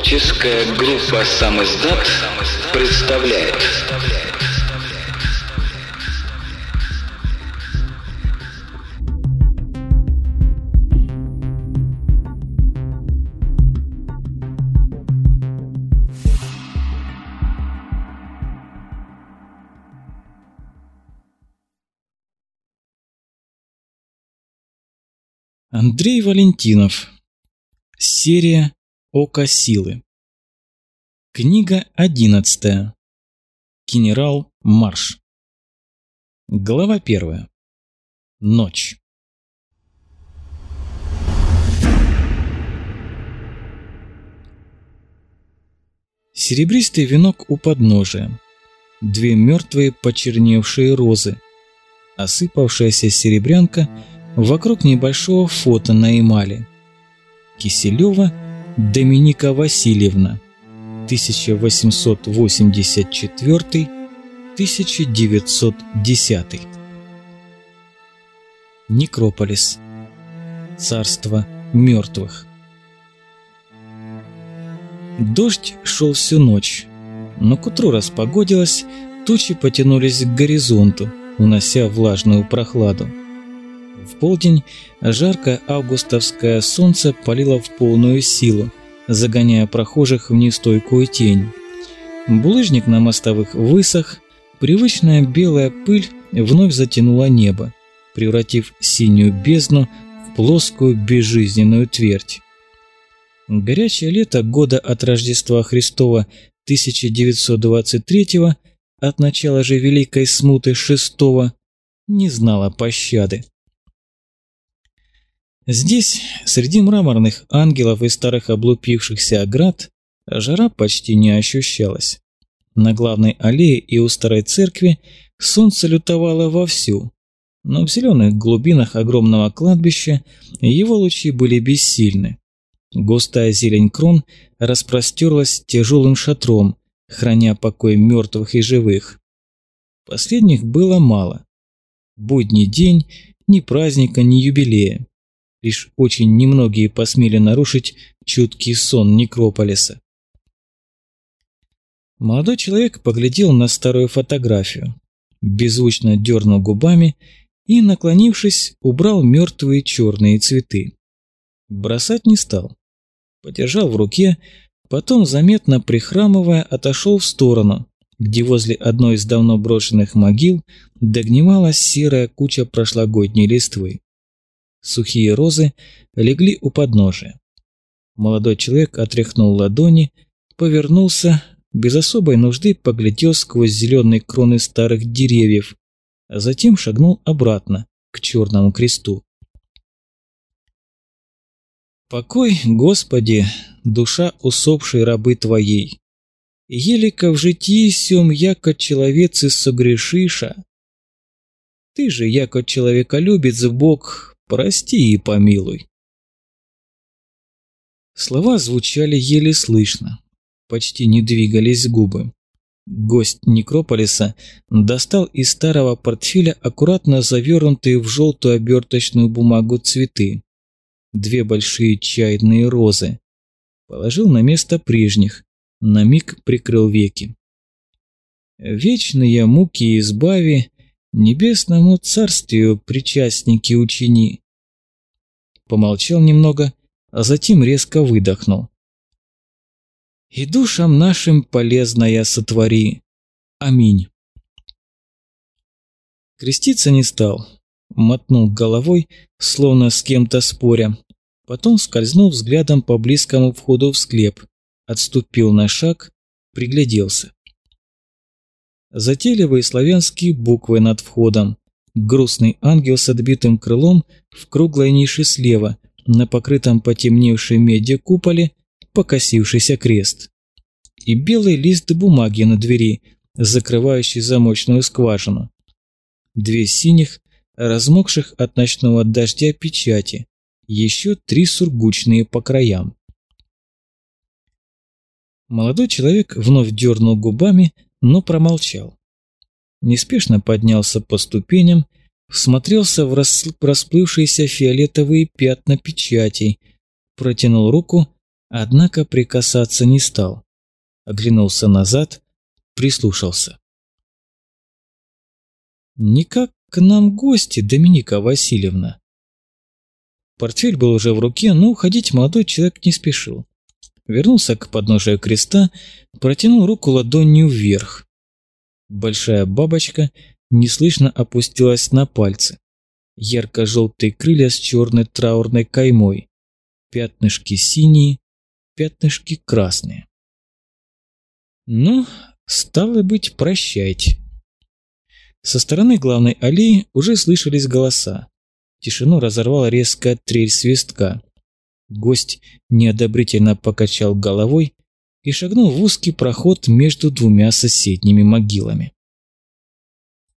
Творческая группа «Сам издат» представляет Андрей Валентинов. Серия Око силы. Книга одиннадцатая. Генерал Марш. Глава первая. Ночь. Серебристый венок у подножия. Две мертвые почерневшие розы. Осыпавшаяся серебрянка – вокруг небольшого фото на эмали. Киселева Доминика Васильевна, 1884-1910. Некрополис. Царство мертвых. Дождь шел всю ночь, но к утру распогодилось, тучи потянулись к горизонту, унося влажную прохладу. В полдень жаркое августовское солнце палило в полную силу, загоняя прохожих в нестойкую тень. Булыжник на мостовых высох, привычная белая пыль вновь затянула небо, превратив синюю бездну в плоскую безжизненную твердь. Горячее лето года от Рождества Христова 1923 от начала же Великой Смуты шестого не знало пощады. Здесь, среди мраморных ангелов и старых облупившихся оград, жара почти не ощущалась. На главной аллее и у старой церкви солнце лютовало вовсю, но в зеленых глубинах огромного кладбища его лучи были бессильны. Густая зелень крон распростерлась тяжелым шатром, храня покой мертвых и живых. Последних было мало. Будний день, ни праздника, ни юбилея. Лишь очень немногие посмели нарушить чуткий сон Некрополиса. Молодой человек поглядел на старую фотографию, беззвучно дернул губами и, наклонившись, убрал мертвые черные цветы. Бросать не стал. Подержал в руке, потом, заметно прихрамывая, отошел в сторону, где возле одной из давно брошенных могил догнивалась серая куча прошлогодней листвы. Сухие розы легли у подножия. Молодой человек отряхнул ладони, повернулся, без особой нужды поглядел сквозь зеленые кроны старых деревьев, а затем шагнул обратно, к черному кресту. «Покой, Господи, душа усопшей рабы Твоей! Елика в житии сем, яко человецы согрешиша. Ты же, яко человеколюбец Бог, Прости и помилуй. Слова звучали еле слышно, почти не двигались губы. Гость Некрополиса достал из старого портфеля аккуратно завернутые в желтую оберточную бумагу цветы. Две большие чайные розы. Положил на место прежних, на миг прикрыл веки. Вечные муки избави, небесному царствию причастники учини. Помолчал немного, а затем резко выдохнул. И душам нашим полезная сотвори. Аминь. Креститься не стал, мотнул головой, словно с кем-то споря. Потом скользнул взглядом по близкому входу в склеп, отступил на шаг, пригляделся. Затейливые славянские буквы над входом. Грустный ангел с отбитым крылом в круглой нише слева, на покрытом потемневшей меди куполе покосившийся крест. И белый лист бумаги на двери, закрывающий замочную скважину. Две синих, размокших от ночного дождя печати, еще три сургучные по краям. Молодой человек вновь дернул губами, но промолчал. Неспешно поднялся по ступеням, всмотрелся в расплывшиеся фиолетовые пятна печатей, протянул руку, однако прикасаться не стал. Оглянулся назад, прислушался. «Никак к нам гости, Доминика Васильевна». Портфель был уже в руке, но уходить молодой человек не спешил. Вернулся к подножию креста, протянул руку ладонью вверх. Большая бабочка неслышно опустилась на пальцы. Ярко-желтые крылья с черной траурной каймой. Пятнышки синие, пятнышки красные. Ну, стало быть, прощайте. Со стороны главной аллеи уже слышались голоса. Тишину разорвала резкая трель свистка. Гость неодобрительно покачал головой и шагнул в узкий проход между двумя соседними могилами.